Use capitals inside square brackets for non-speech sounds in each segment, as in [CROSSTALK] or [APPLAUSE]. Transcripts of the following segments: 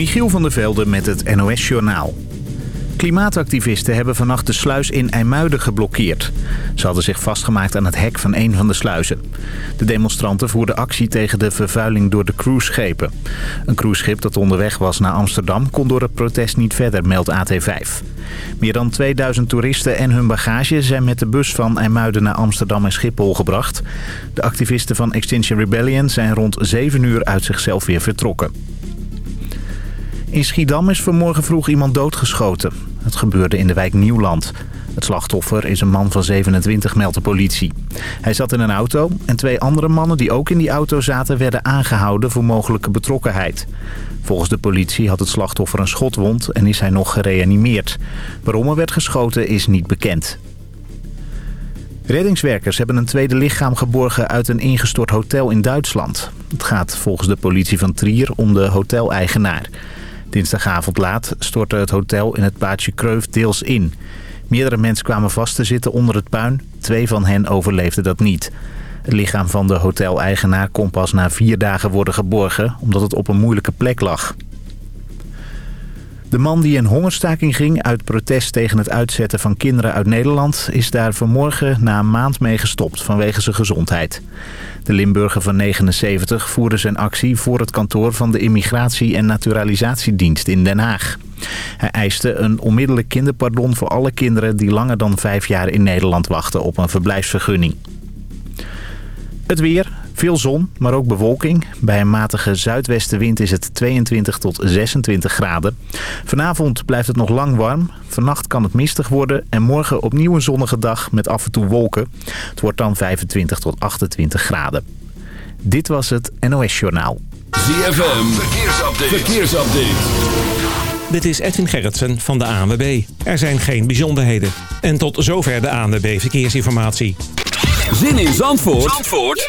Michiel van der Velde met het NOS-journaal. Klimaatactivisten hebben vannacht de sluis in IJmuiden geblokkeerd. Ze hadden zich vastgemaakt aan het hek van een van de sluizen. De demonstranten voerden actie tegen de vervuiling door de cruiseschepen. Een cruiseschip dat onderweg was naar Amsterdam kon door het protest niet verder, meldt AT5. Meer dan 2000 toeristen en hun bagage zijn met de bus van IJmuiden naar Amsterdam en Schiphol gebracht. De activisten van Extinction Rebellion zijn rond 7 uur uit zichzelf weer vertrokken. In Schiedam is vanmorgen vroeg iemand doodgeschoten. Het gebeurde in de wijk Nieuwland. Het slachtoffer is een man van 27, meldt de politie. Hij zat in een auto en twee andere mannen die ook in die auto zaten... werden aangehouden voor mogelijke betrokkenheid. Volgens de politie had het slachtoffer een schotwond en is hij nog gereanimeerd. Waarom er werd geschoten is niet bekend. Reddingswerkers hebben een tweede lichaam geborgen uit een ingestort hotel in Duitsland. Het gaat volgens de politie van Trier om de hoteleigenaar. Dinsdagavond laat stortte het hotel in het plaatsje Kreuf deels in. Meerdere mensen kwamen vast te zitten onder het puin. Twee van hen overleefden dat niet. Het lichaam van de hoteleigenaar kon pas na vier dagen worden geborgen... omdat het op een moeilijke plek lag. De man die in hongerstaking ging uit protest tegen het uitzetten van kinderen uit Nederland... is daar vanmorgen na een maand mee gestopt vanwege zijn gezondheid. De Limburger van 79 voerde zijn actie voor het kantoor van de Immigratie- en Naturalisatiedienst in Den Haag. Hij eiste een onmiddellijk kinderpardon voor alle kinderen die langer dan vijf jaar in Nederland wachten op een verblijfsvergunning. Het weer. Veel zon, maar ook bewolking. Bij een matige zuidwestenwind is het 22 tot 26 graden. Vanavond blijft het nog lang warm. Vannacht kan het mistig worden en morgen opnieuw een zonnige dag met af en toe wolken. Het wordt dan 25 tot 28 graden. Dit was het NOS Journaal. ZFM, verkeersupdate. verkeersupdate. Dit is Edwin Gerritsen van de ANWB. Er zijn geen bijzonderheden. En tot zover de ANWB Verkeersinformatie. Zin in Zandvoort, Zandvoort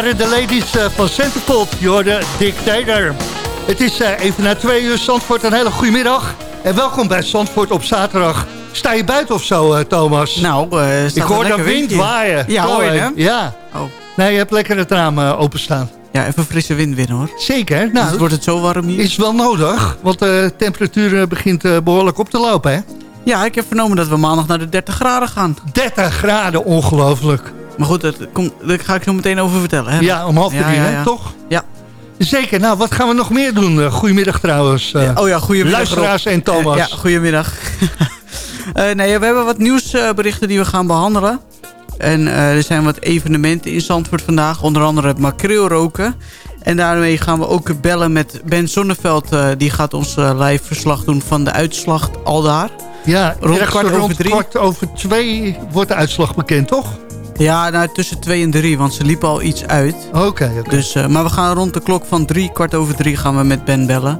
Waren de ladies uh, van Centerfold, de Dictator. Het is uh, even na twee uur Zandvoort, een hele goede middag. En welkom bij Zandvoort op zaterdag. Sta je buiten of zo, uh, Thomas? Nou, Ik hoor de wind waaien. Ja, hoor je hem? Ja. Oh. Nee, je hebt lekker het raam openstaan. Ja, even frisse wind winnen hoor. Zeker. Nou, dus wordt het zo warm hier? Is wel nodig, want de temperatuur begint behoorlijk op te lopen, hè? Ja, ik heb vernomen dat we maandag naar de 30 graden gaan. 30 graden, ongelooflijk. Maar goed, dat komt, daar ga ik zo meteen over vertellen. Hè? Ja, om half drie, ja, ja, toch? Ja. Zeker. Nou, wat gaan we nog meer doen? Uh, goedemiddag trouwens. Uh, oh ja, goedemiddag. Luisteraars en Thomas. ja, goedemiddag. uh, [LAUGHS] nee, we hebben wat nieuwsberichten die we gaan behandelen. En er zijn wat evenementen in Zandvoort vandaag. Onder andere het makreelroken. En daarmee gaan we ook bellen met Ben Zonneveld. die gaat ons live verslag doen van de uitslag al daar. Ja, rond kwart rond over drie. kwart over twee wordt de uitslag bekend, toch? Ja, nou, tussen twee en drie, want ze liepen al iets uit. Oké, oké. Dus, uh, maar we gaan rond de klok van drie, kwart over drie gaan we met Ben bellen.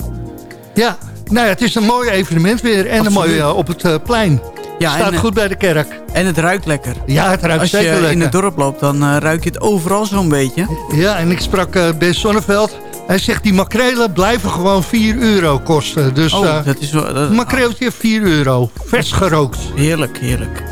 Ja, nou ja, het is een mooi evenement weer. En een mooi uh, op het uh, plein. Ja, Staat en, goed bij de kerk. En het ruikt lekker. Ja, het ruikt zeker lekker. Als je in het dorp loopt, dan ruik je het overal zo'n beetje. Ja, en ik sprak Ben Sonneveld. Hij zegt die makrelen blijven gewoon 4 euro kosten. Dus oh, dat is wel, dat, makreeltje 4 euro. Vers gerookt. Heerlijk, heerlijk.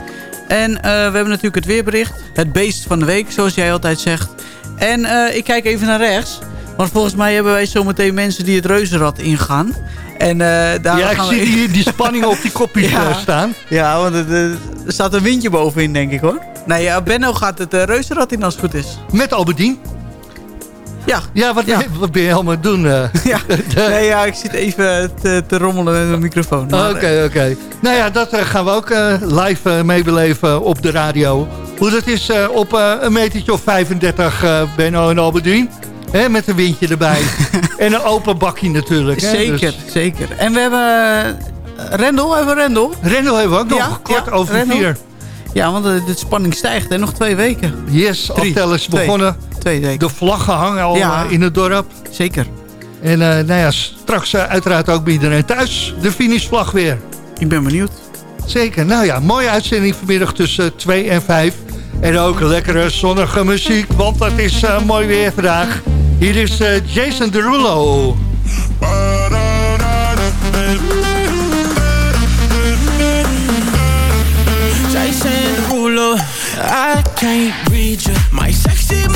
En uh, we hebben natuurlijk het weerbericht. Het beest van de week, zoals jij altijd zegt. En uh, ik kijk even naar rechts. Want volgens mij hebben wij zometeen mensen die het reuzenrad ingaan. En, uh, daar ja, ik zie die, die spanning op die kopjes [LAUGHS] ja, staan. Ja, want er staat een windje bovenin, denk ik hoor. Nee, ja, Benno gaat het reuzenrad in als het goed is. Met Albedien. Ja. Ja, wat, ja. wat ben je allemaal aan doen? Uh, [LAUGHS] ja. [LAUGHS] nee, ja, ik zit even te, te rommelen met mijn microfoon. Oké, oké. Okay, okay. Nou ja, dat uh, gaan we ook live meebeleven op de radio. Hoe dat is op een metertje of 35 Benno en Albedien. Hè, met een windje erbij. [LAUGHS] en een open bakje natuurlijk. Hè, zeker, dus. zeker. En we hebben... Rendel, hebben we Rendel? Rendel hebben we ook nog, ja, kort ja, over Rendel. vier. Ja, want de, de, spanning stijgt, hè? Nog twee weken. Yes, aftel is begonnen. Twee weken. De vlaggen hangen al ja, in het dorp. Zeker. En uh, nou ja, straks uh, uiteraard ook bij iedereen thuis de finishvlag weer. Ik ben benieuwd. Zeker. Nou ja, mooie uitzending vanmiddag tussen 2 en 5. En ook lekkere zonnige muziek, want het is uh, mooi weer vandaag. Hier is Jason Derulo. I can't read you. My sexy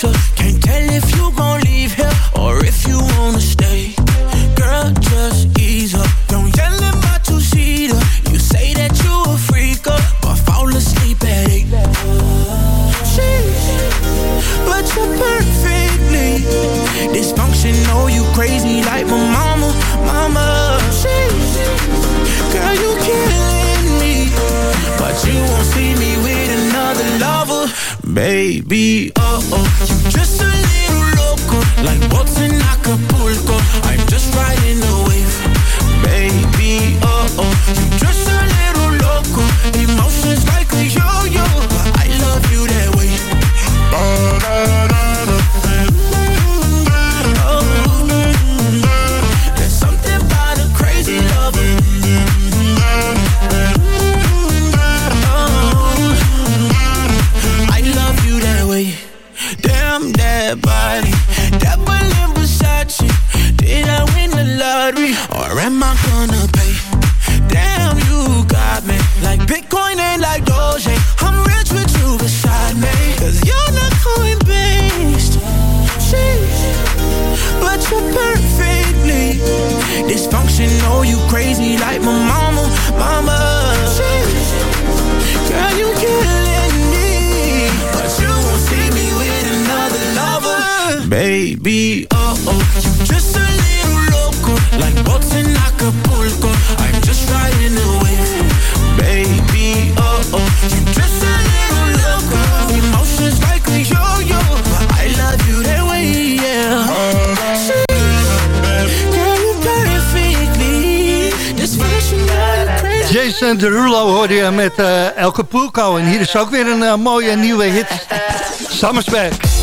Can't tell if you gon' leave here or if you wanna stay. Girl, just ease up. Don't yell my two-seater. You say that you a but fall asleep at eight. But you're perfectly dysfunctional. You crazy like my mama, mama. Girl, you killing me, but you won't see me with another lover, baby. Oh oh, you're just a little loco, like boats in Acapulco. I'm just riding the wave, baby. Oh oh, you're just a little loco, emotions like a yo-yo, I love you that way. There's got me like Bitcoin ain't like Doge. I'm rich with you beside me, cause you're not coin based. But you're perfectly dysfunctional. You crazy like my mama, mama. Girl, you killing me, but you won't see me with another lover, baby. Oh Jason Derulo hoorde je met uh, Elke Poelko. En hier is ook weer een uh, mooie nieuwe hit. Summer's.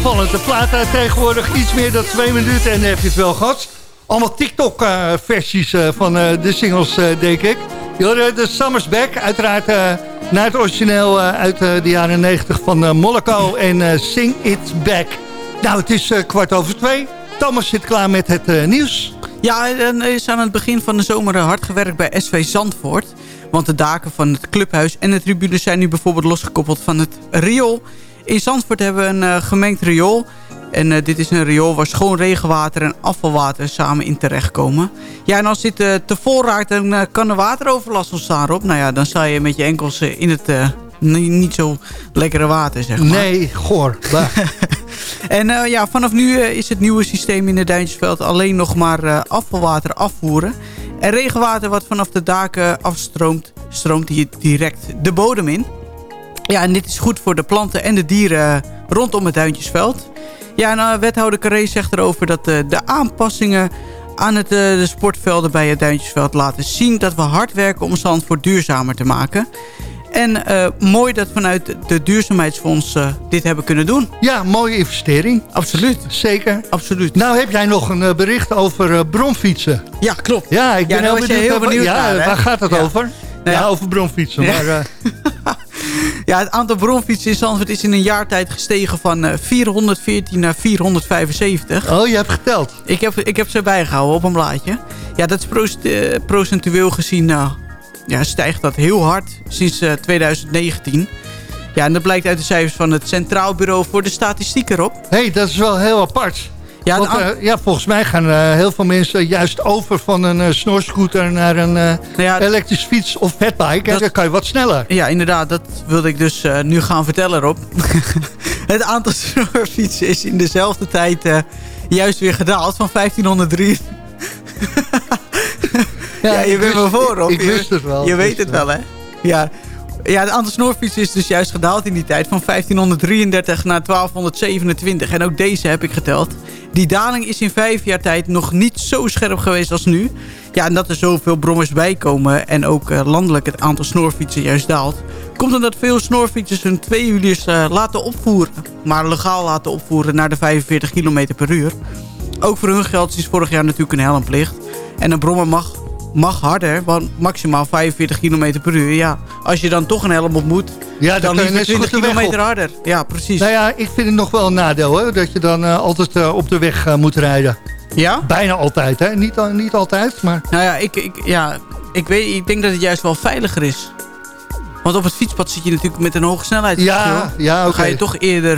Opvallend. De plaat uit tegenwoordig iets meer dan twee minuten en heb je wel gehad. Allemaal TikTok-versies van eh, de singles, eh, denk ik. Hoorde de Summer's Back, uiteraard eh, naar het origineel eh, uit eh, de jaren 90 van eh, Moloko en eh, Sing It Back. Nou, het is eh, kwart over twee. Thomas zit klaar met het eh, nieuws. Ja, er is aan het begin van de zomer hard gewerkt bij SV Zandvoort. Want de daken van het clubhuis en de tribunes zijn nu bijvoorbeeld losgekoppeld van het riool. In Zandvoort hebben we een eh, gemengd riool. En eh, dit is een riool waar schoon regenwater en afvalwater samen in terechtkomen. Ja, en als dit eh, te vol raakt, dan kan er wateroverlast ontstaan, Rob. Nou ja, dan sta je met je enkels in het ni- niet zo lekkere water, zeg maar. Nee, goor. [LAUGHS] En ja, vanaf nu is het nieuwe systeem in het Duintjesveld alleen nog maar afvalwater afvoeren. En regenwater wat vanaf de daken afstroomt, stroomt hier direct de bodem in. Ja, en dit is goed voor de planten en de dieren rondom het Duintjesveld. Ja, en eh, wethouder Carré zegt erover dat eh, de aanpassingen aan het, eh, de sportvelden bij het Duintjesveld laten zien... dat we hard werken om Zandvoort duurzamer te maken. En mooi dat vanuit de duurzaamheidsfonds dit hebben kunnen doen. Ja, mooie investering. Absoluut. Zeker. Absoluut. Nou heb jij nog een bericht over bronfietsen. Ja, klopt. Ja, ik Ja, ben daar heel was je benieuwd. heel benieuwd ja, naar, waar gaat het Ja. over? Nou ja, ja. over bronfietsen. Ja. Maar, [LAUGHS] Ja, het aantal bronfietsen in Zandvoort is in een jaar tijd gestegen van eh, 414 naar 475. oh, je hebt geteld. Ik heb, ik heb ze bijgehouden op een blaadje. Ja, dat is eh, procentueel gezien eh, ja, stijgt dat heel hard sinds eh, 2019. Ja, en dat blijkt uit de cijfers van het Centraal Bureau voor de Statistiek erop. Hé, hey, dat is wel heel apart. Ja, Want, eh, ja, volgens mij gaan eh, heel veel mensen juist over van een eh, snorscooter naar een nou ja, elektrische fiets of fatbike. En Dat- dan kan je wat sneller. Ja, inderdaad. Dat wilde ik dus nu gaan vertellen, Rob. [LAUGHS] het aantal snorfietsen is in dezelfde tijd juist weer gedaald van 1503. [LAUGHS] ja, je bent me voor, Rob. Ik Je- wist het wel. Je weet het wel, hè? Ja. Ja, het aantal snorfietsen is dus juist gedaald in die tijd. Van 1533 naar 1227. En ook deze heb ik geteld. Die daling is in vijf jaar tijd nog niet zo scherp geweest als nu. Ja, en dat er zoveel brommers bijkomen en ook eh, landelijk het aantal snorfietsen juist daalt... komt omdat veel snorfietsers hun tweewielers eh, laten opvoeren. Maar legaal laten opvoeren naar de 45 km per uur. Ook voor hun geldt is vorig jaar natuurlijk een helmplicht. En een brommer mag, mag harder, want maximaal 45 km per uur. Ja, als je dan toch een helm op moet, Ja, dan, dan zo 20 goed de weg op. kilometer harder. Ja, precies. Nou ja, ik vind het nog wel een nadeel, hè, dat je dan eh, altijd eh, op de weg eh, moet rijden. Ja? Bijna altijd, hè? Niet, niet altijd, maar... Nou ja, ik, ik, ja ik, weet, ik denk dat het juist wel veiliger is. Want op het fietspad zit je natuurlijk met een hoge snelheid. Ja, ja, oké. Dan ga je toch eerder,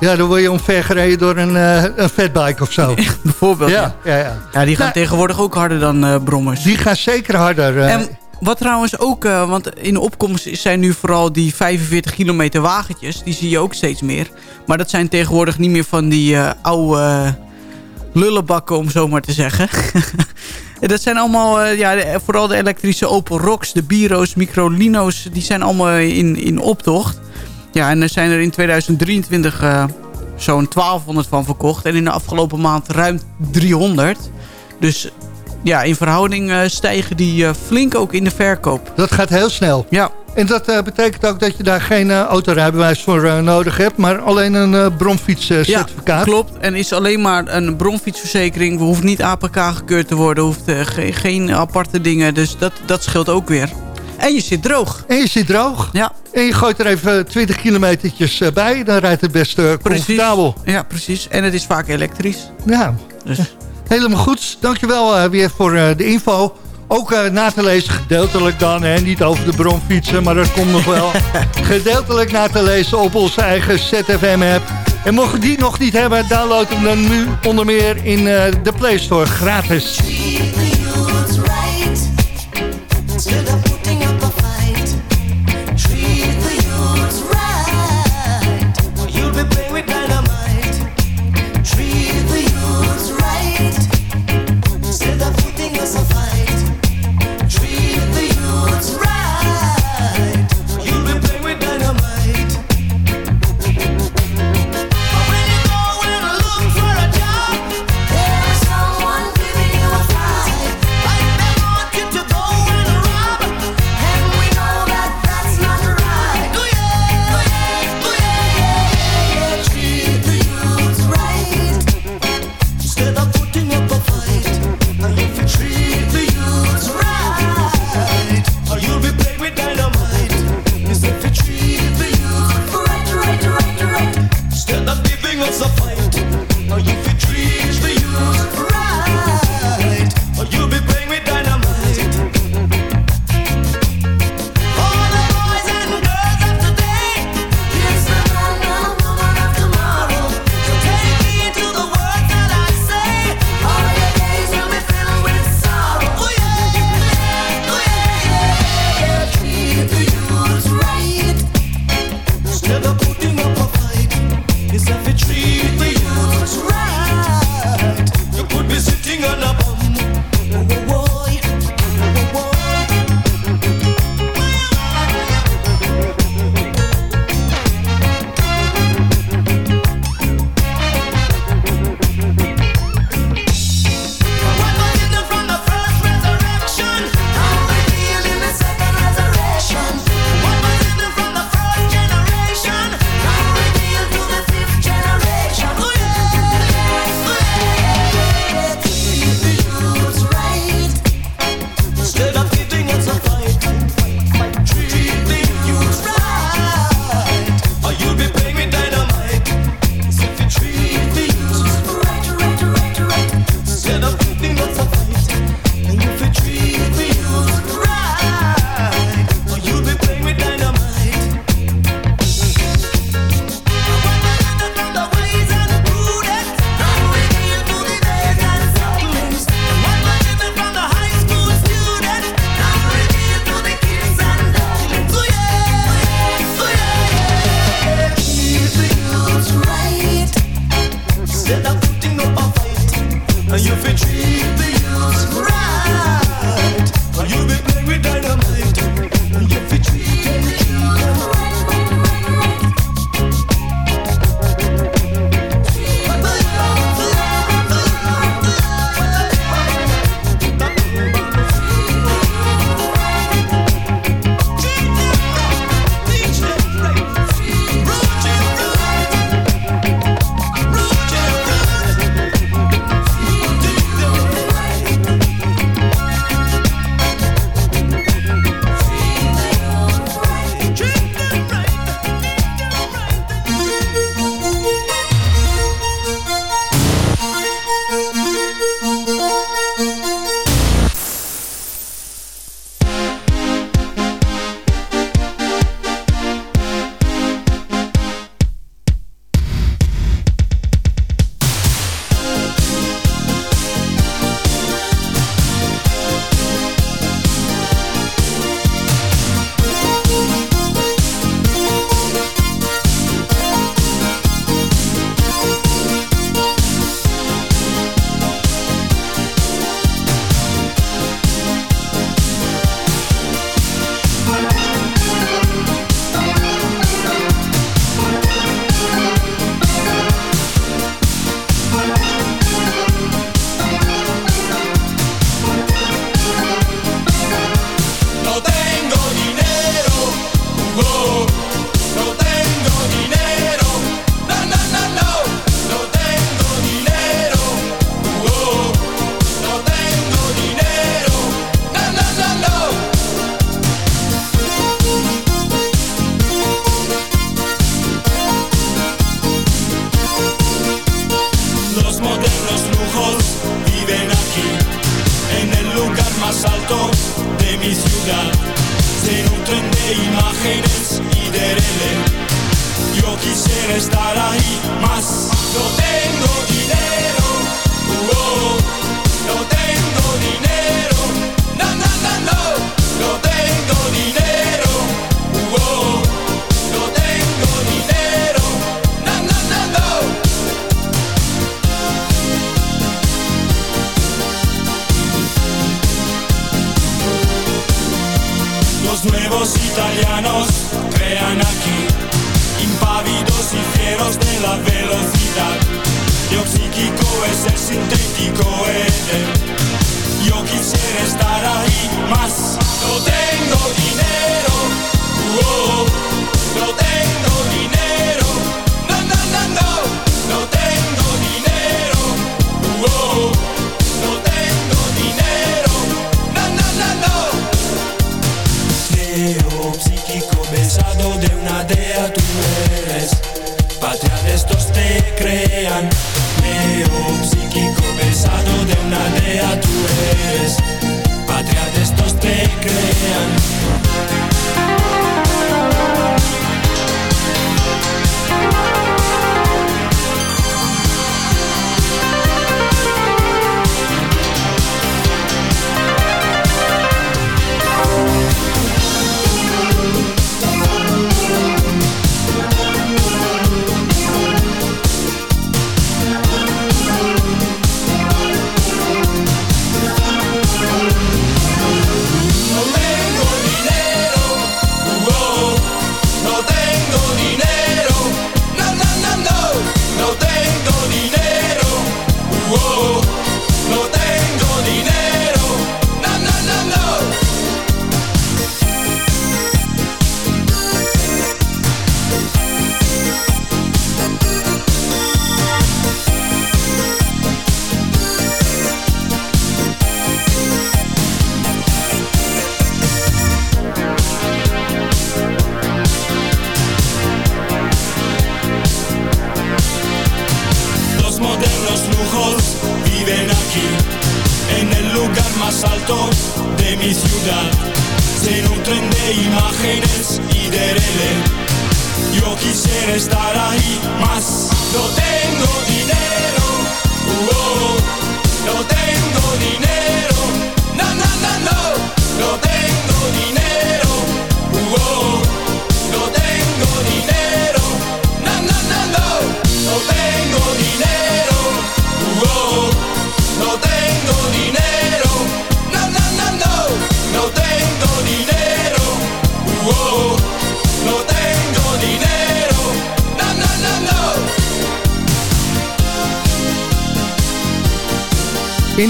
Ja, dan word je omvergereden door een, eh, een fatbike of zo. [LAUGHS] bijvoorbeeld... ja, Ja, ja, ja. die gaan Nou, tegenwoordig ook harder dan eh, brommers. Die gaan zeker harder. eh, En wat trouwens ook, want in de opkomst zijn nu vooral die 45 kilometer wagentjes. Die zie je ook steeds meer. Maar dat zijn tegenwoordig niet meer van die oude lullenbakken, om zo maar te zeggen. En [LAUGHS] dat zijn allemaal, ja, vooral de elektrische Opel Rocks, de Biro's, Microlino's. Die zijn allemaal in, in optocht. Ja, en er zijn er in 2023 eh, zo'n 1200 van verkocht. En in de afgelopen maand ruim 300. Dus ja, in verhouding eh, stijgen die eh, flink ook in de verkoop. Dat gaat heel snel. Ja, En dat betekent ook dat je daar geen autorijbewijs voor nodig hebt... maar alleen een bromfietscertificaat. klopt. En is alleen maar een bronfietsverzekering. We hoeven niet APK gekeurd te worden. Hoeft ge- geen aparte dingen. Dus dat, dat scheelt ook weer. En je zit droog. En je zit droog. Ja, En je gooit er even 20 kilometertjes eh, bij. Dan rijdt het best eh, precies. comfortabel. Ja, precies. En het is vaak elektrisch. Ja, Dus [LAUGHS] Helemaal goed. Dankjewel uh, weer voor uh, de info. Ook uh, na te lezen, gedeeltelijk dan, hè? niet over de bron fietsen, maar dat komt nog wel. [LAUGHS] gedeeltelijk na te lezen op onze eigen ZFM-app. En mocht je die nog niet hebben, download hem dan nu onder meer in de Play Store gratis.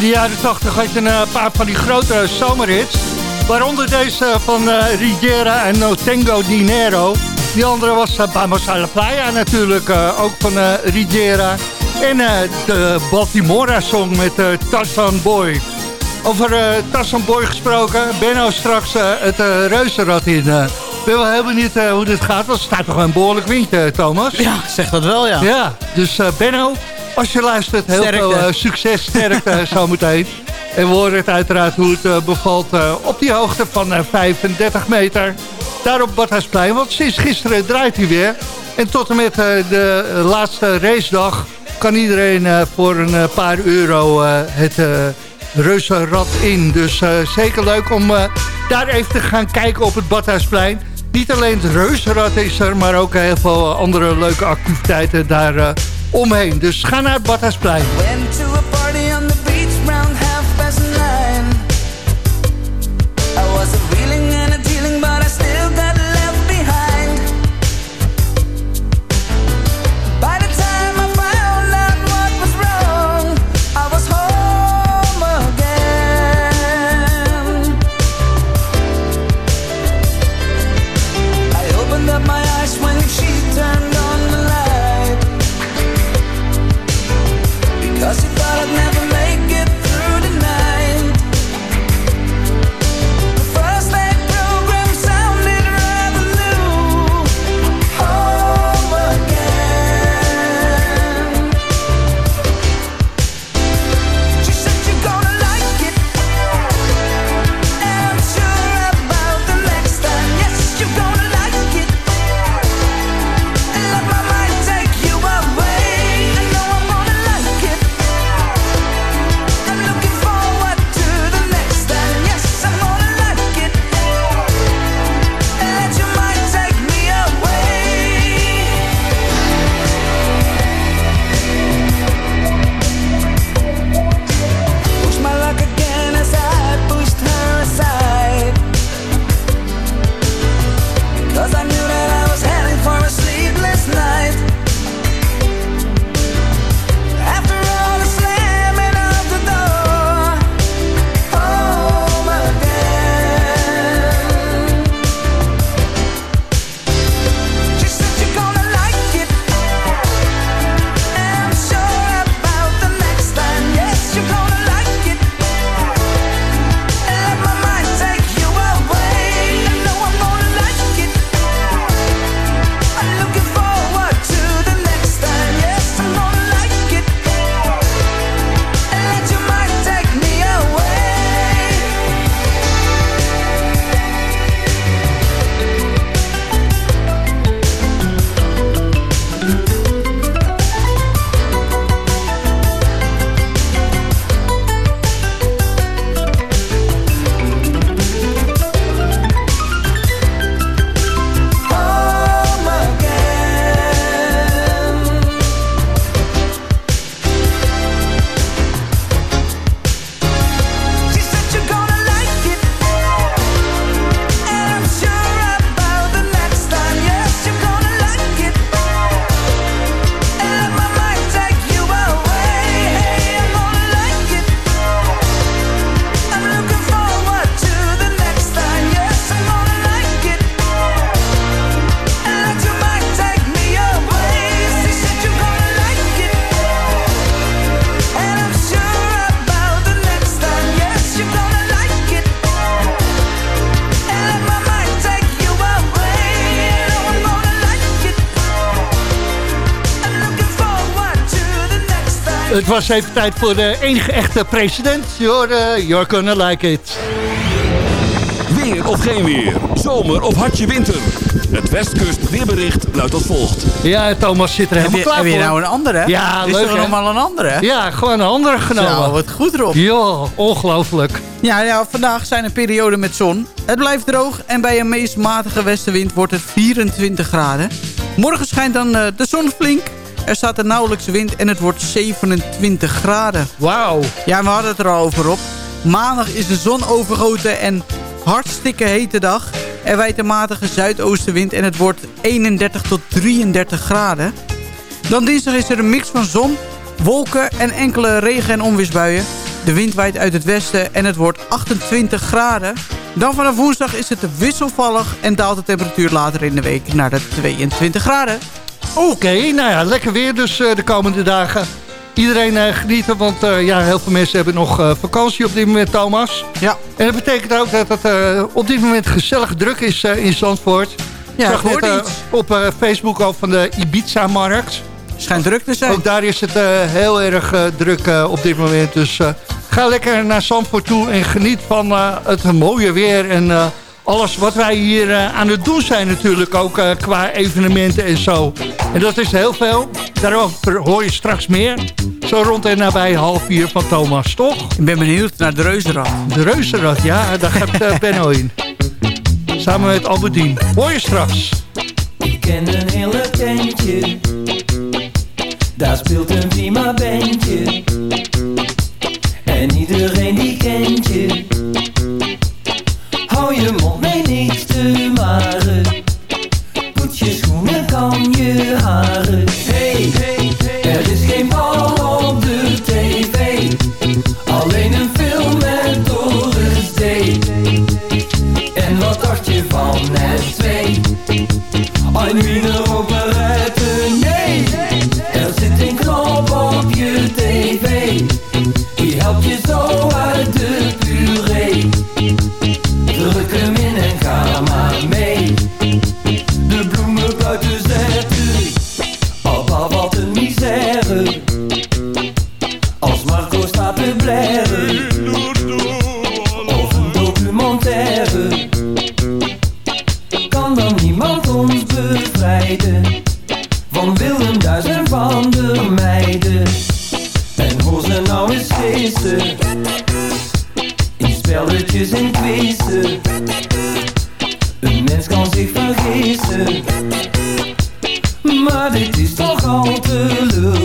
In de jaren 80 had je een eh, paar van die grote zomerhits. Waaronder deze van eh, Riviera en No Tengo Dinero. Die andere was uh, Vamos a la Playa natuurlijk, eh, ook van eh Riviera. En eh, de Baltimora-song met eh Tarzan Boy. Over eh Tarzan Boy gesproken, Benno straks eh, het eh, reuzenrad in. eh. Ik ben wel heel benieuwd eh, hoe dit gaat, want er staat toch een behoorlijk windje, Thomas? Ja, zeg dat wel, ja. Ja, dus eh, Benno, als je luistert, heel Sterkte. veel eh, succes, sterkte [LAUGHS] zometeen. En we horen het uiteraard hoe het eh, bevalt eh, op die hoogte van eh, 35 meter. Daar op Badhuisplein, want sinds gisteren draait hij weer. En tot en met de laatste racedag kan iedereen voor een paar euro het reuzenrad in. Dus zeker leuk om daar even te gaan kijken op het Badhuisplein. Niet alleen het reuzenrad is er, maar ook heel veel andere leuke activiteiten daar omheen. Dus ga naar het Badhuisplein. Was even tijd voor de enige echte president. You're, you're gonna like it. Weer of geen weer. Zomer of hartje winter. Het Westkust weerbericht luidt als volgt. Ja, Thomas zit er Heb helemaal je, klaar heb je nou een andere? Ja, Is leuk, er hè? nog maar een andere? Ja, gewoon een andere genomen. Zo, wat goed erop. Ja, ongelooflijk. Ja, ja, vandaag zijn er perioden met zon. Het blijft droog en bij een meest matige westenwind wordt het 24 graden. Morgen schijnt dan eh, de zon flink. Er staat er nauwelijks wind en het wordt 27 graden. Wauw. Ja, we hadden het er al over op. Maandag is de zon overgoten en hartstikke hete dag. Er waait een matige zuidoostenwind en het wordt 31 tot 33 graden. Dan dinsdag is er een mix van zon, wolken en enkele regen- en onweersbuien. De wind waait uit het westen en het wordt 28 graden. Dan vanaf woensdag is het wisselvallig en daalt de temperatuur later in de week naar de 22 graden. Oké, nou ja, lekker weer dus eh, de komende dagen. Iedereen eh, genieten, want eh, ja, heel veel mensen hebben nog vakantie op dit moment, Thomas. Ja, En dat betekent ook dat het op dit moment gezellig druk is in Zandvoort. ja Ik zag net op Facebook al van de Ibiza-markt. Schijnt druk te zijn. Ook daar is het heel erg druk op dit moment. Dus ga lekker naar Zandvoort toe en geniet van het mooie weer. En alles wat wij hier eh, aan het doen zijn natuurlijk ook eh, qua evenementen en zo. En dat is heel veel. Daarover hoor je straks meer. Zo rond en nabij half vier van Thomas, toch? Ik ben benieuwd naar de reuzenrad. De reuzenrad, ja, daar gaat eh, [LAUGHS] Benno in. Samen met Albedien. Hoor je straks. Ik ken een hele tentje, daar speelt een prima bandje. Een mens kan zich vergissen Maar dit is toch al te lullig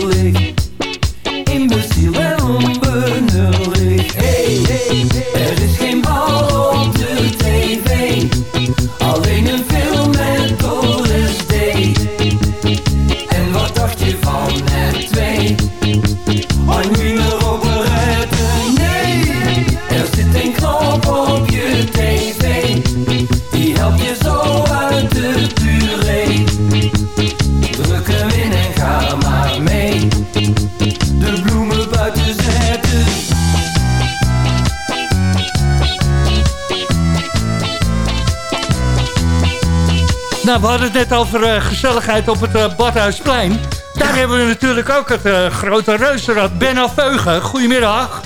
net over eh, gezelligheid op het eh, Badhuisplein. Daar hebben we natuurlijk ook het eh, grote reuzenrad. Benno Veugen, goedemiddag.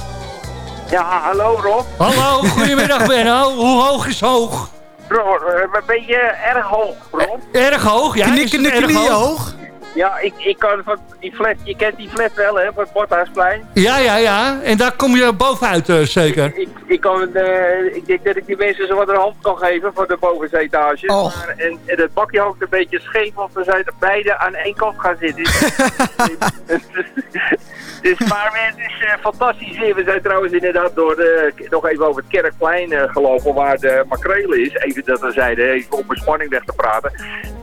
Ja, hallo Rob. Hallo, goedemiddag [LAUGHS] Benno. Hoe hoog is hoog? Rob, eh, een beetje erg hoog, Rob. Erg hoog, ja. Knikkende erg knieën hoog. Ja, ik, ik kan van die flat, je kent die flat wel hè, van het Bordhuisplein. Ja, ja, ja. En daar kom je bovenuit eh, zeker. Ik, ik, kan, eh, ik denk dat ik die mensen zo wat een hand kan geven voor de bovenste etage. Och. Maar, en, en het bakje hangt een beetje scheef, want we zijn er beide aan één kant gaan zitten. [LAUGHS] [LAUGHS] dus, maar het is eh, fantastisch weer. We zijn trouwens inderdaad door de, nog even over het Kerkplein eh, gelopen waar de makrelen is. Even dat we zeiden, even om weg te praten.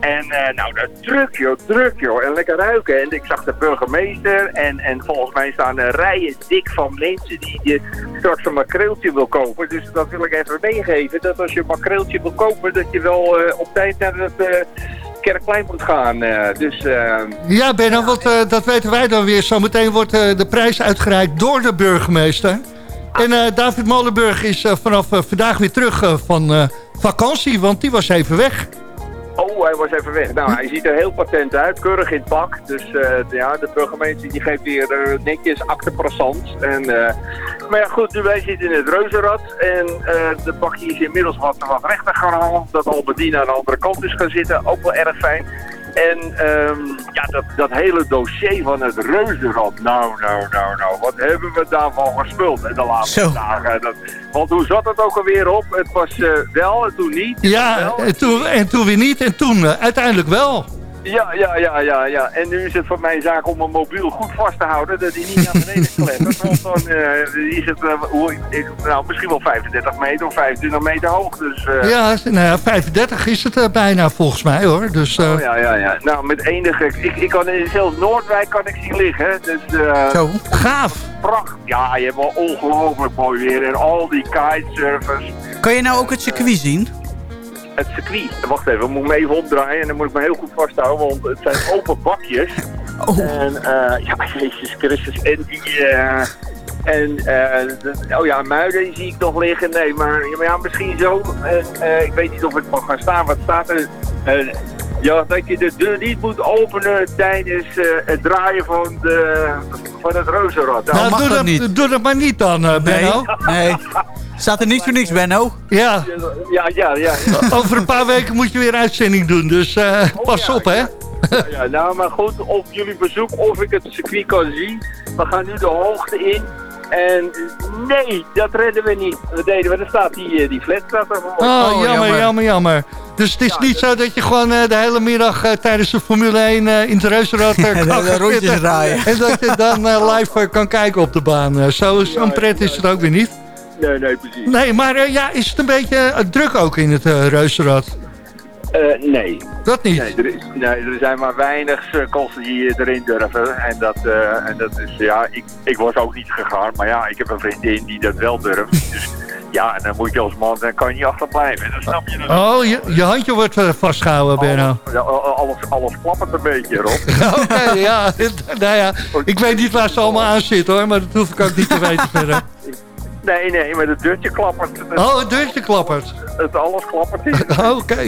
En eh, nou, dat druk joh, druk joh. En lekker ruiken. En ik zag de burgemeester en, en volgens mij staan er rijen dik van mensen die je straks een makreeltje wil kopen. Dus dat wil ik even meegeven. Dat als je een makreeltje wil kopen, dat je wel op tijd naar het Kerkplein moet gaan. Eh, dus eh, Ja, Benno, want eh, dat weten wij dan weer. Zometeen wordt de prijs uitgereikt door de burgemeester. En David Molenburg is vanaf vandaag weer terug van vakantie, want die was even weg. Hij was even weg. Nou, hij ziet er heel patent uit, keurig in het pak. Dus eh, ja, de burgemeester die geeft weer eh, netjes acte passant. En, eh, maar ja, goed, nu wij zitten in het reuzenrad. En de bakje is inmiddels wat, wat rechter gaan halen. Dat Albertine aan de andere kant is gaan zitten. Ook wel erg fijn. En ehm, ja, dat, dat hele dossier van het reuzenrad. Nou, nou, nou, nou. Wat hebben we daarvan gespeeld in de laatste Zo. dagen? Dat, want hoe zat het ook alweer op? Het was eh, wel en toen niet. Ja, en toen, en toen weer niet. En toen eh, uiteindelijk wel. Ja, ja, ja, ja, ja. En nu is het voor mij zaak om mijn mobiel goed vast te houden, dat hij niet naar beneden klettert. Want dan eh, is het eh, hoe, ik, nou, misschien wel 35 meter of 25 meter hoog. Dus, eh, Ja, nou ja, 35 is het bijna volgens mij hoor. Dus, eh, Oh, ja, ja, ja. Nou, met enige... Ik, ik kan in zelfs Noordwijk kan ik zien liggen. Dus eh Zo. gaaf. pracht. Ja, je hebt wel ongelooflijk mooi weer. En al die kitesurfers. Kan je nou ook het circuit zien? Het circuit. Wacht even, ik moet me even opdraaien. En dan moet ik me heel goed vasthouden, want het zijn open bakjes. Oh. En uh, ja, [LAUGHS] Jezus Christus. En die. eh en, eh, de- oh ja, Muiden zie ik nog liggen. Nee, maar ja, misschien zo. En, eh, ik weet niet of het mag gaan staan. Wat staat er? Eh, ja, dat je de deur niet moet openen tijdens eh, het draaien van, de, van het reuzenrad. Nou, nou, mag doe, dat niet. doe dat maar niet dan, eh, Benno. Nee. [LAUGHS] Staat er niet voor niks, Benno? Ja, ja, ja, ja. over een paar weken moet je weer uitzending doen. Dus eh, pas ja, op, hè. ja. Ja, nou, maar goed, op jullie bezoek of ik het circuit kan zien. We gaan nu de hoogte in. En nee, dat redden we niet. Wat deden we? Dan staat die, eh, die flat staat er voor. Oh, Oh, jammer, jammer. jammer, jammer. Dus het is Ja, niet dat- zo dat je gewoon eh, de hele middag tijdens de Formule 1 eh, in het reuzenrad [LAUGHS] En kan de rondjes draaien. En dat je dan live kan kijken op de baan. Zo zo'n Ja, pret is ja. het ook weer niet. Nee, nee, precies. Nee, maar eh, ja, is het een beetje eh, druk ook in het eh reuzenrad? Nee. Dat niet. Nee er, is, nee, er zijn maar weinig cirkels die erin durven. En dat, en dat is, ja, ik, ik was ook niet gegaan. Maar ja, ik heb een vriendin die dat wel durft. [LAUGHS] Dus ja, en dan moet je als man, dan kan je niet achterblijven. Dan snap je dat. Oh, je, je handje wordt eh, vastgehouden, Benno. Ja, alles, alles klappert een beetje erop. [LAUGHS] Oké, ja. [LAUGHS] nou ja. Ik weet niet waar ze allemaal aan zitten hoor, maar dat hoef ik ook niet te weten verder. Nee, nee, maar het deurtje klappert. Het, Oh, het deurtje klappert. het alles klappert. [LAUGHS] Oké.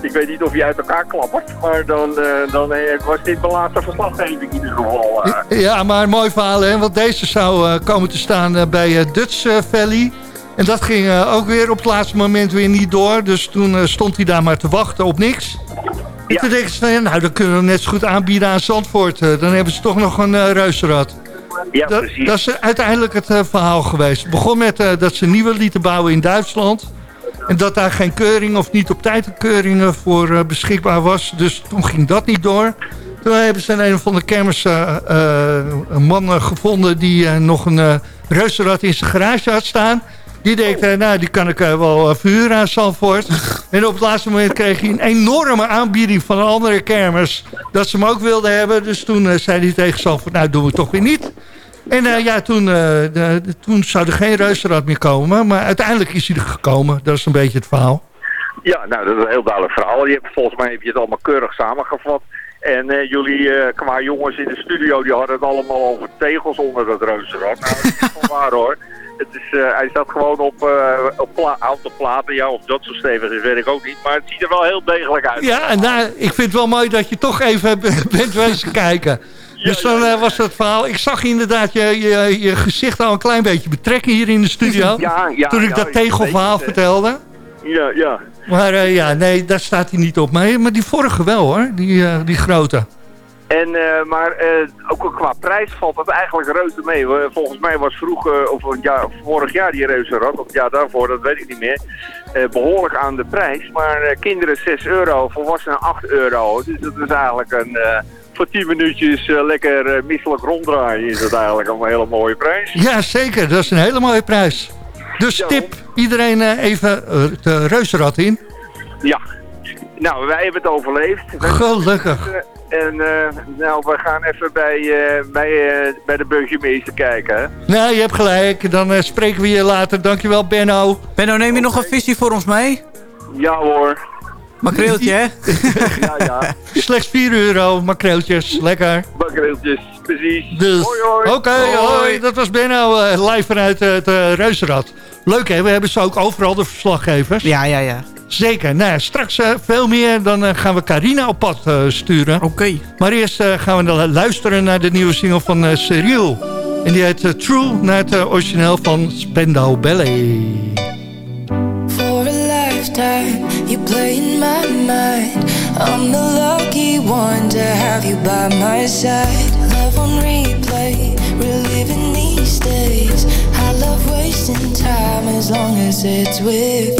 Ik weet niet of je uit elkaar klappert, maar dan, eh, dan eh, was dit mijn laatste verslaggeving in ieder geval. eh. Ja, maar een mooi verhaal hè, want deze zou komen te staan bij Dutch Valley. En dat ging ook weer op het laatste moment weer niet door. Dus toen stond hij daar maar te wachten op niks. En Ja. toen denken ze nou dan kunnen we net zo goed aanbieden aan Zandvoort. Dan hebben ze toch nog een reuzenrad. Ja, Dat, precies. dat is uiteindelijk het eh, verhaal geweest. Het begon met eh, dat ze nieuwe lieten bouwen in Duitsland. En dat daar geen keuring of niet op tijd een keuring eh, voor beschikbaar was. Dus toen ging dat niet door. Toen hebben ze in een van de kermis een man gevonden die nog een reuzenrad in zijn garage had staan. Die denkt, eh, nou die kan ik eh, wel eh, verhuren aan Zandvoort. [LAUGHS] en op het laatste moment kreeg hij een enorme aanbieding van een andere kermis. Dat ze hem ook wilden hebben. Dus toen zei hij tegen Zandvoort, nou doen we het toch weer niet. En eh, ja, toen, eh, de, de- toen zou er geen reuzenrad meer komen. Maar uiteindelijk is hij er gekomen. Dat is een beetje het verhaal. Ja, nou, dat is een heel duidelijk verhaal. Je hebt, volgens mij heb je het allemaal keurig samengevat. En eh, jullie eh, qua jongens in de studio, die hadden het allemaal over tegels onder dat reuzenrad. Nou, dat is wel waar hoor. Het is, eh, hij staat gewoon op, op houten platen. Ja, of dat zo stevig is, weet ik ook niet. Maar het ziet er wel heel degelijk uit. Ja, en daar, ik vind het wel mooi dat je toch even [LAUGHS] bent wezen kijken. Dus dan was dat verhaal. Ik zag inderdaad je, je, je gezicht al een klein beetje betrekken hier in de studio. Ja, ja, toen ik ja, dat tegelverhaal vertelde. Ja, ja. Maar eh, ja, nee, daar staat hij niet op. Maar, maar die vorige wel hoor, die, eh, die grote. En, eh, maar ook qua prijs valt het eigenlijk reuze mee. Volgens mij was vroeger, of een jaar, vorig jaar die reuzenrad, of het jaar daarvoor, dat weet ik niet meer, eh, behoorlijk aan de prijs. Maar kinderen 6 euro, volwassenen 8 euro. Dus dat is eigenlijk een, voor 10 minuutjes lekker misselijk ronddraaien is dat eigenlijk een hele mooie prijs. Ja, zeker. Dat is een hele mooie prijs. Dus tip iedereen eh, even eh, het reuzenrad in. Ja. Nou, wij hebben het overleefd. Gelukkig. Eh, En eh, nou, we gaan even bij, eh, bij, eh, bij de burgemeester kijken. Hè? Nou, je hebt gelijk. Dan spreken we je later. Dankjewel, Benno. Benno, neem je nog een visie voor ons mee? Ja hoor. Makreeltje, hè? [LAUGHS] Ja, ja. Slechts 4 euro, makreeltjes. Lekker. Bakkeeltjes, precies. Dus, Hoi, hoi. Oké, hoi. Dat was Benno eh, live vanuit het eh, Reuzenrad. Leuk hè, we hebben ze ook overal de verslaggevers. Ja, ja, ja. Zeker. Nou, ja, straks eh, veel meer. Dan gaan we Carina op pad sturen. Oké. Maar eerst gaan we dan luisteren naar de nieuwe single van uh, Cyril. En die heet True, naar het origineel van Spendau Ballet. For a lifetime, you play in my mind. I'm the lucky one to have you by my side. Love on replay, reliving these days. I love wasting time as long as it's with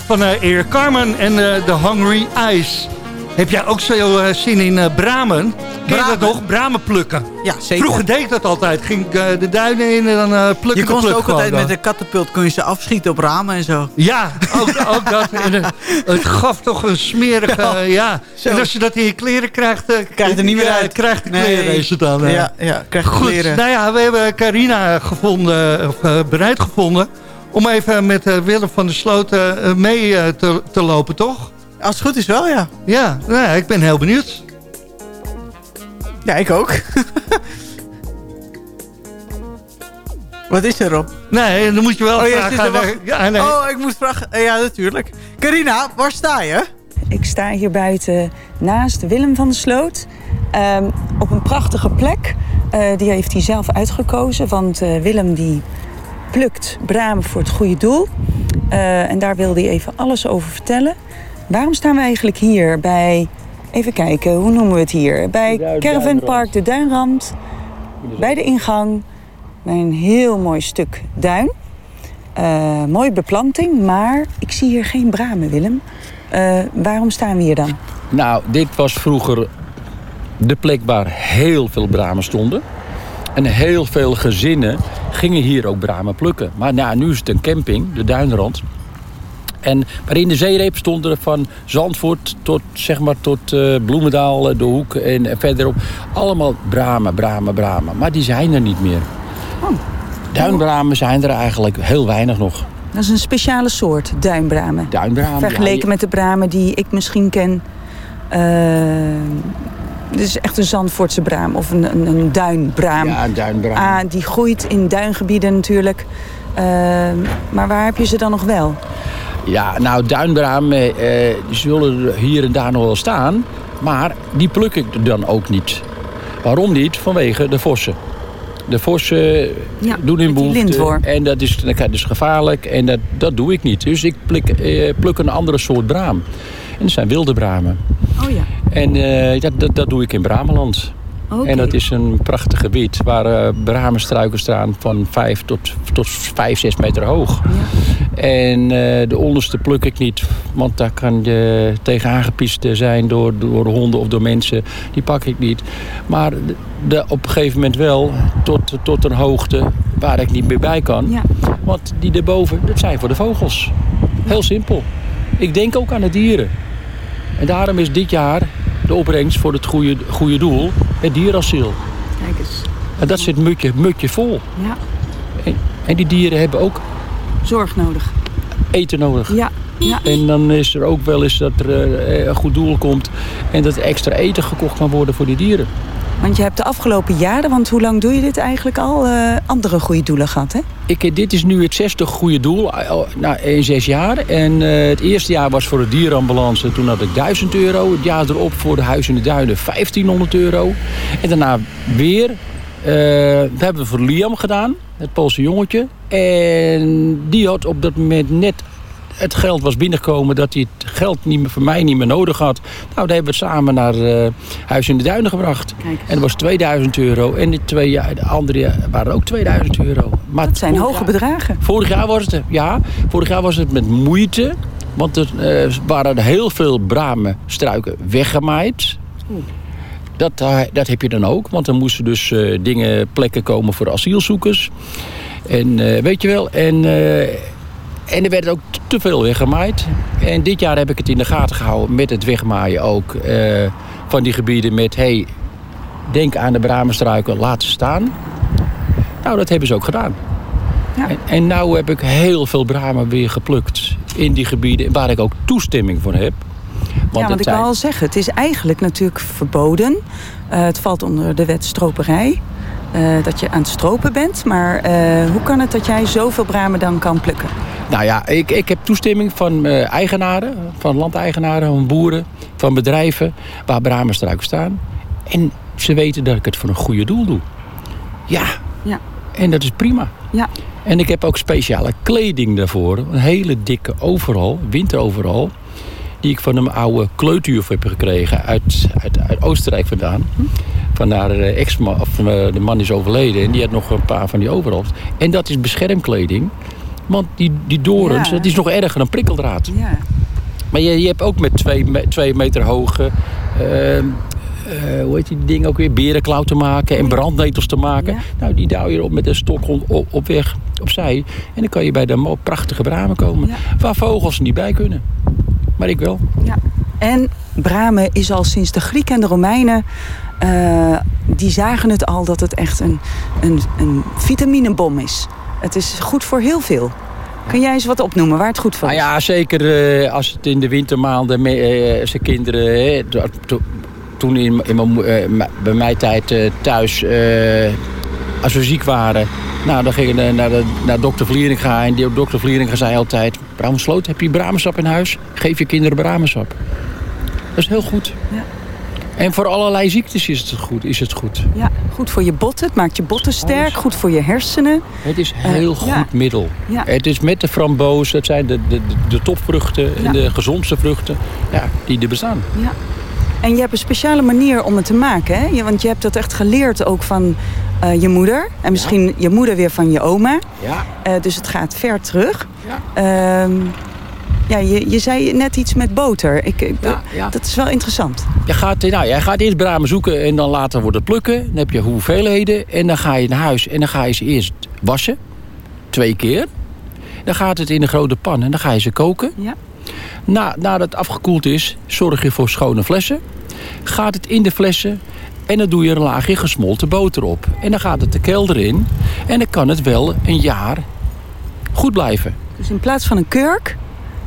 van eh Eer Carmen en eh, de Hungry Eyes. Heb jij ook zo eh, zin in eh, bramen? Ken je dat nog? Bramen plukken. Ja, zeker. Vroeger deed ik dat altijd. Ging ik eh, de duinen in en dan eh plukken Je kon ze ook altijd met eh. een katapult kun je ze afschieten op ramen en zo. Ja, ook, ook dat. [LAUGHS] En, eh, het gaf toch een smerige... Ja, eh. En als je dat in je kleren krijgt... eh, Krijg je er niet meer uit. Krijgt de Nee. kleren is het dan. eh. Ja, ja, krijg je Goed, kleren. nou ja, we hebben Carina gevonden, of eh, bereid gevonden... om even met eh, Willem van der Sloot eh, mee eh, te, te lopen, toch? Als het goed is wel, ja. Ja, nou ja, ik ben heel benieuwd. Ja, ik ook. Wat is er, Rob? Nee, dan moet je wel Oh, vragen... wacht- ja, nee. Oh, ik moet vragen. Ja, natuurlijk. Carina, waar sta je? Ik sta hier buiten naast Willem van der Sloot. ehm, op een prachtige plek. Eh, die heeft hij zelf uitgekozen. Want Willem die plukt bramen voor het goede doel. Eh, en daar wilde hij even alles over vertellen. Waarom staan we eigenlijk hier bij... Even kijken, hoe noemen we het hier? Bij Caravan Park de Duinrand. Bij de ingang. Bij een heel mooi stuk duin. Eh, mooie beplanting, maar ik zie hier geen bramen, Willem. Eh, waarom staan we hier dan? Nou, dit was vroeger de plek waar heel veel bramen stonden. En heel veel gezinnen gingen hier ook bramen plukken. Maar nou, nu is het een camping, de Duinrand. En, maar in de zeereep stonden er van Zandvoort tot, zeg maar, tot eh, Bloemendaal, eh, De Hoek en, en verderop. Allemaal bramen, bramen, bramen. Maar die zijn er niet meer. Duinbramen zijn er eigenlijk heel weinig nog. Dat is een speciale soort duinbramen. Duinbramen. Vergeleken ja, met de bramen die ik misschien ken. eh, dit is echt een Zandvoortse braam of een, een, een duinbraam. Ja, een duinbraam. Ah, die groeit in duingebieden natuurlijk. Eh, maar waar heb je ze dan nog wel? Ja, nou, duinbramen eh, die zullen er hier en daar nog wel staan. Maar die pluk ik dan ook niet. Waarom niet? Vanwege de vossen. De vossen Ja, doen hun behoefte. En dat is, dat is gevaarlijk. En dat, dat doe ik niet. Dus ik pluk, eh, pluk een andere soort braam. En dat zijn wilde bramen. Oh ja. En eh, dat, dat, dat doe ik in Brameland. Oké. En dat is een prachtig gebied waar eh bramenstruiken staan van 5 tot, tot 5, 6 meter hoog. En eh, de onderste pluk ik niet, want daar kan je tegen aangepiest zijn door, door honden of door mensen. Die pak ik niet. Maar de, de- op een gegeven moment wel tot, tot een hoogte waar ik niet meer bij kan. Ja. Want die erboven, dat zijn voor de vogels. Heel simpel. Ik denk ook aan de dieren. En daarom is dit jaar de opbrengst voor het goede, goede doel het dierasiel. Kijk eens. En dat zit mutje, mutje vol. Ja. En, en die dieren hebben ook Zorg nodig. eten nodig. Ja. ja. En dan is er ook wel eens dat er eh, een goed doel komt en dat er extra eten gekocht kan worden voor die dieren. Want je hebt de afgelopen jaren, want hoe lang doe je dit eigenlijk al, eh, andere goede doelen gehad, hè? Ik, eh, dit is nu het zesde goede doel eh, nou, in zes jaar. En het eerste jaar was voor de dierenambulance. Toen had ik 1000 euro. Het jaar erop voor de Huis in de Duinen 1500 euro. En daarna weer. dat hebben we voor Liam gedaan. Het Poolse jongetje. En die had op dat moment net het geld was binnengekomen dat hij het geld niet meer, voor mij niet meer nodig had. Nou, daar hebben we het samen naar eh, Huis in de Duinen gebracht. En dat was 2000 euro. En de, twee, de andere waren ook 2000 euro. Maar Dat zijn hoge jaar- bedragen. Vorig jaar was het, ja, vorig jaar was het met moeite. Want er eh, waren heel veel bramenstruiken weggemaaid. Dat, eh, dat heb je dan ook. Want er moesten dus dingen, plekken komen voor asielzoekers. En weet je wel, en, en er werd ook te veel weggemaaid. En dit jaar heb ik het in de gaten gehouden met het wegmaaien ook. eh, van die gebieden met, hey, denk aan de bramenstruiken, laat ze staan. Nou, dat hebben ze ook gedaan. Ja. En, en nou heb ik heel veel bramen weer geplukt in die gebieden waar ik ook toestemming voor heb. ja, want ik zijn- al zeggen, het is eigenlijk natuurlijk verboden. Eh, het valt onder de wet stroperij. eh, dat je aan het stropen bent. Maar hoe kan het dat jij zoveel bramen dan kan plukken? Nou ja, ik, ik heb toestemming van eh, eigenaren, van landeigenaren, van boeren, van bedrijven waar bramenstruiken staan. En ze weten dat ik het voor een goede doel doe. Ja, Ja. en dat is prima. Ja. En ik heb ook speciale kleding daarvoor. Een hele dikke overal, winteroveral. Die ik van een oude kleuterjuf heb gekregen uit, uit, uit Oostenrijk vandaan. Van haar eh, ex-man, of eh, de man is overleden. En die had nog een paar van die overals. En dat is beschermkleding. Want die, die dorens, Ja. dat is nog erger dan prikkeldraad. Ja. Maar je, je hebt ook met twee, me- twee meter hoge... ehm, eh, hoe heet die ding ook weer? Berenklauw te maken en brandnetels te maken. Nou, die douw je op met een stok op, op, op weg, opzij. En dan kan je bij de prachtige bramen komen. Waar vogels niet bij kunnen. Maar ik wel. Ja. En bramen is al sinds de Grieken en de Romeinen... eh, die zagen het al dat het echt een, een, een vitaminebom is. Het is goed voor heel veel. Kun jij eens wat opnoemen waar het goed voor Nou is? ja, zeker eh, als het in de wintermaanden me, eh, zijn kinderen... hè, to- to- toen in, in eh, bij mijn tijd eh, thuis, eh, als we ziek waren... Nou, dan gingen we naar, de, naar dokter Vlieringa. En die dokter Vlieringa zei altijd... Bramensloot, heb je bramensap in huis? Geef je kinderen bramensap. Dat is heel goed. Ja. En voor allerlei ziektes is het goed. Is het goed. Ja, goed voor je botten. Het maakt je botten sterk. Goed voor je hersenen. Het is een heel Eh, goed ja. middel. Ja. Het is met de framboos, dat zijn de, de, de, topvruchten en Ja. de gezondste vruchten ja, die er bestaan. Ja. En je hebt een speciale manier om het te maken. Hè? Want je hebt dat echt geleerd ook van eh, je moeder. En misschien je moeder weer van je oma. Ja. Eh, dus het gaat ver terug. Ja. Ja, je, je zei net iets met boter. Ik, ik- Dat is wel interessant. Je gaat, nou, jij gaat eerst bramen zoeken en dan later wordt het plukken. Dan heb je hoeveelheden en dan ga je naar huis en dan ga je ze eerst wassen. Twee keer. Dan gaat het in een grote pan en dan ga je ze koken. Ja. Na, nadat het afgekoeld is, zorg je voor schone flessen. Gaat het in de flessen en dan doe je een laagje gesmolten boter op. En dan gaat het de kelder in en dan kan het wel een jaar goed blijven. Dus in plaats van een kurk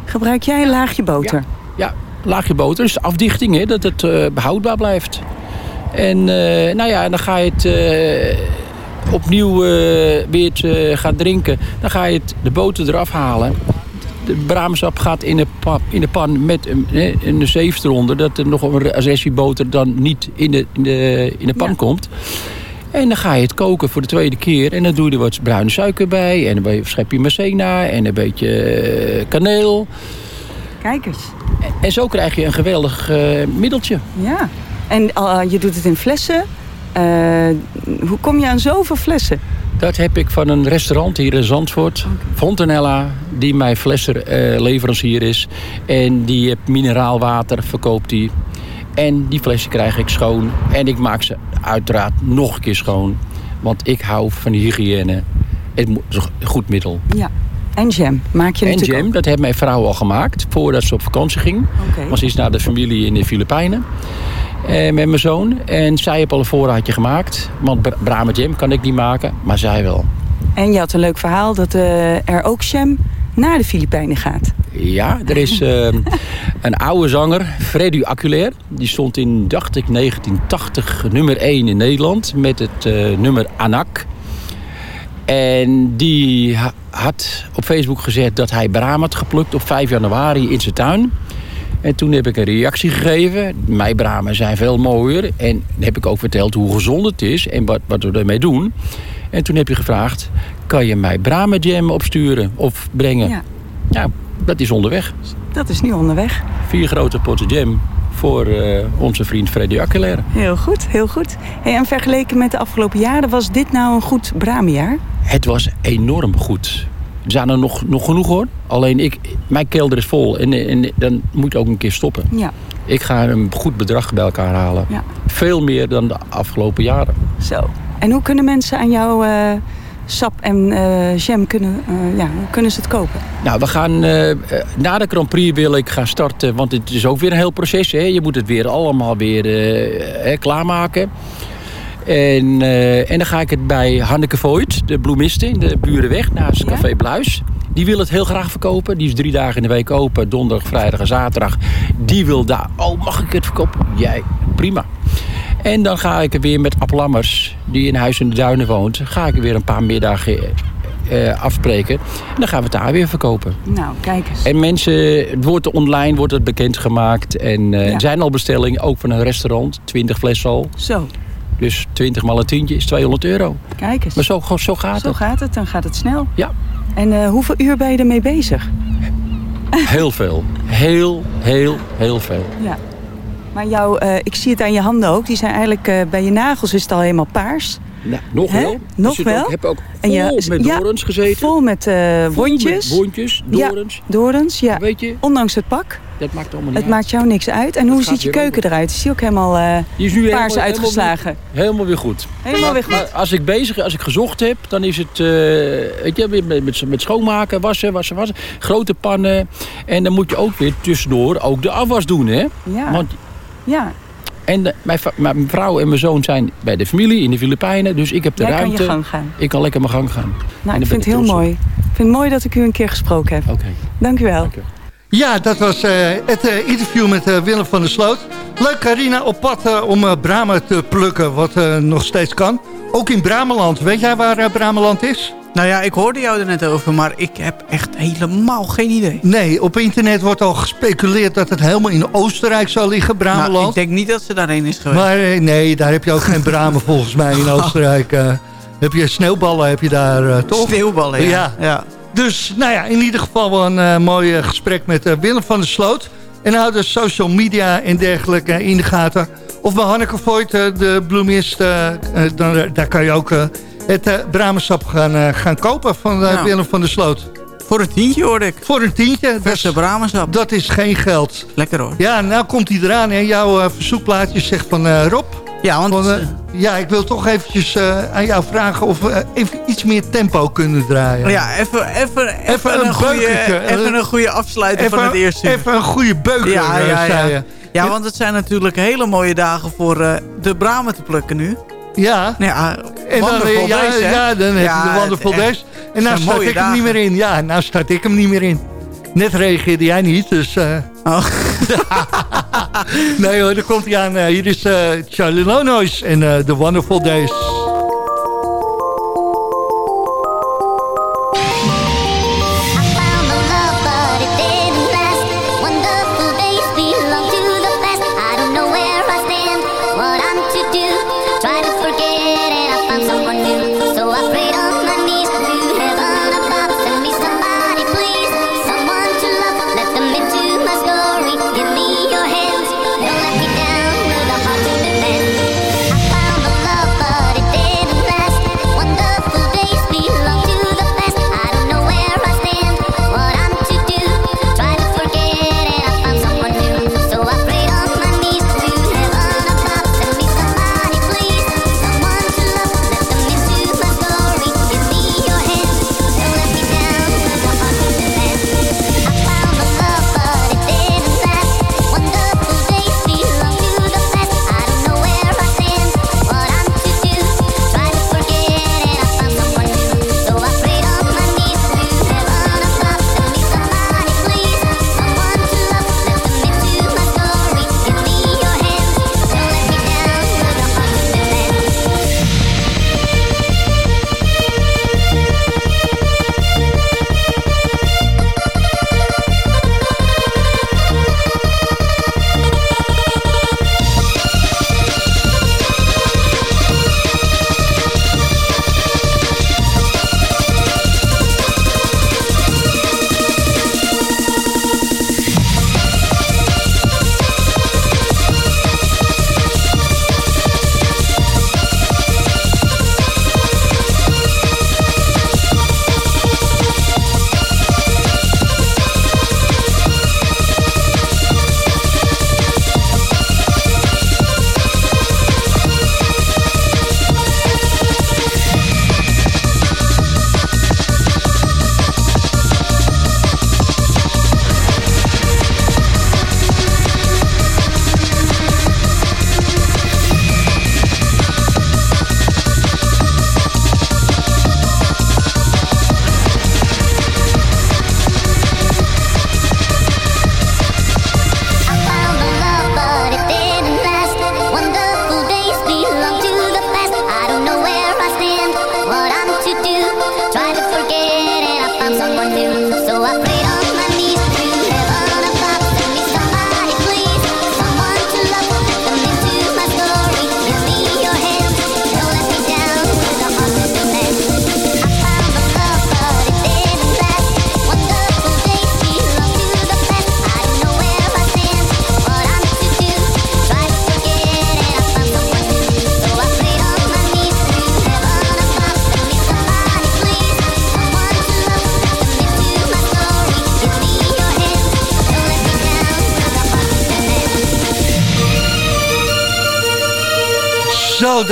gebruik jij een laagje boter. Ja, laagje boter is afdichting, hè, dat het eh, behoudbaar blijft. En eh, nou ja, dan ga je het eh, opnieuw weer het, gaan drinken. Dan ga je het, de boter eraf halen. De braamsap gaat in de, pa- in de pan met een zeef eronder. Dat er nog een restje boter dan niet in de, in de, in de pan komt. En dan ga je het koken voor de tweede keer. En dan doe je er wat bruine suiker bij. En een schepje maizena. En een beetje eh, kaneel. Kijk eens. En zo krijg je een geweldig eh, middeltje. Ja. En eh, je doet het in flessen. Hoe kom je aan zoveel flessen? Dat heb ik van een restaurant hier in Zandvoort. Fontanella, die mijn flessenleverancier is. En die heeft mineraalwater, verkoopt die. En die flessen krijg ik schoon. En ik maak ze uiteraard nog een keer schoon. Want ik hou van de hygiëne. Het is een goed middel. Ja. En jam maak je En natuurlijk jam, ook. dat heeft mijn vrouw al gemaakt voordat ze op vakantie ging. Oké. Want ze is naar de familie in de Filipijnen. eh, met mijn zoon. En zij heeft al een voorraadje gemaakt. Want bra- Brahma jam kan ik niet maken, maar zij wel. En je had een leuk verhaal dat eh, er ook jam naar de Filipijnen gaat. Ja, er is eh, een oude zanger, Freddy Aculair. Die stond in, dacht ik, 1980 nummer 1 in Nederland. Met het eh, nummer Anak. En die ha- had op Facebook gezet dat hij braam had geplukt op 5 januari in zijn tuin. En toen heb ik een reactie gegeven. Mijn bramen zijn veel mooier. En heb ik ook verteld hoe gezond het is en wat, wat we ermee doen. En toen heb je gevraagd, kan je mij bramenjam opsturen of brengen? Ja. Ja, dat is onderweg. Dat is nu onderweg. Vier grote potten jam voor eh, onze vriend Freddy Ackelere. Heel goed, heel goed. Hey, en vergeleken met de afgelopen jaren, was dit nou een goed bramenjaar? Het was enorm goed. Er zijn er nog, nog genoeg hoor. Alleen ik, mijn kelder is vol en, en dan moet ik ook een keer stoppen. Ja. Ik ga een goed bedrag bij elkaar halen. Ja. Veel meer dan de afgelopen jaren. Zo. En hoe kunnen mensen aan jouw eh, sap en eh, jam kunnen, eh, ja, kunnen ze het kopen? Nou, we gaan eh, na de Grand Prix wil ik gaan starten. Want het is ook weer een heel proces. Hè? Je moet het weer allemaal weer klaarmaken. En, en dan ga ik het bij Hanneke Voigt, de bloemiste in de Burenweg, naast Café Bluis. Die wil het heel graag verkopen. Die is drie dagen in de week open. Donderdag, vrijdag en zaterdag. Die wil daar. Oh, mag ik het verkopen? Jij, prima. En dan ga ik er weer met Appel Lammers, die in Huis in de Duinen woont. Ga ik er weer een paar middagen eh, afspreken. En dan gaan we het daar weer verkopen. Nou, kijk eens. En mensen, het wordt online wordt het bekendgemaakt. En eh, Ja. er zijn al bestellingen, ook van een restaurant. 20 flessen al. Zo, Dus 20 maal een tientje is 200 euro. kijk eens. Maar zo, zo gaat Zo het. gaat het, dan gaat het snel. Ja. En eh, hoeveel uur ben je ermee bezig? Heel veel. Heel, heel, heel veel. Ja. Maar jouw, eh, ik zie het aan je handen ook. Die zijn eigenlijk eh, bij je nagels is het al helemaal paars. Nou, nog Hè? wel. Nog wel. Ook, heb ook En je- vol met ja, dorens gezeten. Vol met eh, wondjes. Met wondjes, Ja, dorens. dorens, ja. Weet je, Ondanks het pak. dat maakt allemaal niet Het uit. maakt jou niks uit. En hoe ziet je keuken eruit? Is die ook helemaal Die is nu paars helemaal- uitgeslagen? Helemaal weer goed. Helemaal weer goed. Maar als ik bezig, als ik gezocht heb, dan is het, eh, weet je, met, met, met schoonmaken, wassen, wassen, wassen. Grote pannen. En dan moet je ook weer tussendoor ook de afwas doen, hè? Ja. Want, ja. en de- mijn, vrouw en mijn zoon zijn bij de familie in de Filipijnen, dus ik heb de Jij kan ruimte. je gang gaan. Ik kan lekker mijn gang gaan. Nou, ik vind het heel op. mooi. Ik vind het mooi dat ik u een keer gesproken heb. Oké. Dank u wel. Ja, dat was eh, het eh, interview met eh, Willem van der Sloot. Leuk, Carina, op pad om eh Brama te plukken, wat eh, nog steeds kan. Ook in Brameland. Weet jij waar Brameland is? Nou ja, ik hoorde jou er net over, maar ik heb echt helemaal geen idee. Nee, op internet wordt al gespeculeerd dat het helemaal in Oostenrijk zou liggen, Brameland. Nou, ik denk niet dat ze daarheen is geweest. Maar eh, nee, daar heb je ook geen bramen [LAUGHS] volgens mij in Oostenrijk. eh. heb je sneeuwballen, heb je daar eh, toch? Sneeuwballen, ja. Ja. ja. Dus nou ja, in ieder geval wel een eh, mooi gesprek met Willem van der Sloot. En hou de social media en dergelijke in de gaten. Of bij Hanneke Voigt, de bloemist, dan, daar kan je ook het eh bramensap gaan, eh, gaan kopen van Ja. Willem van der Sloot. Voor een tientje hoorde ik. Voor een tientje. Verse bramensap. dat is geen geld. Lekker hoor. Ja, nou komt hij eraan. Hè. Jouw verzoekplaatje zegt van Rob... Ja, want... Van, ja, ik wil toch eventjes aan jou vragen of we even iets meer tempo kunnen draaien. Ja, even, even, even, Even een een, goede, even een goede afsluiting van het eerste uur. Even een goede beuker, ja, eh, ja, zei ja. je. ja, want het zijn natuurlijk hele mooie dagen voor de bramen te plukken nu. Ja. Ja, En dan, eh, ja, days, ja, dan heb je de Wonderful Days. En nou start ik hem niet meer in. Ja, nou start ik hem niet meer in. Net reageerde jij niet, dus... eh, Oh. [LAUGHS] nee hoor, daar komt hij aan. Eh, hier is Charlie Lonois en eh, The Wonderful Days.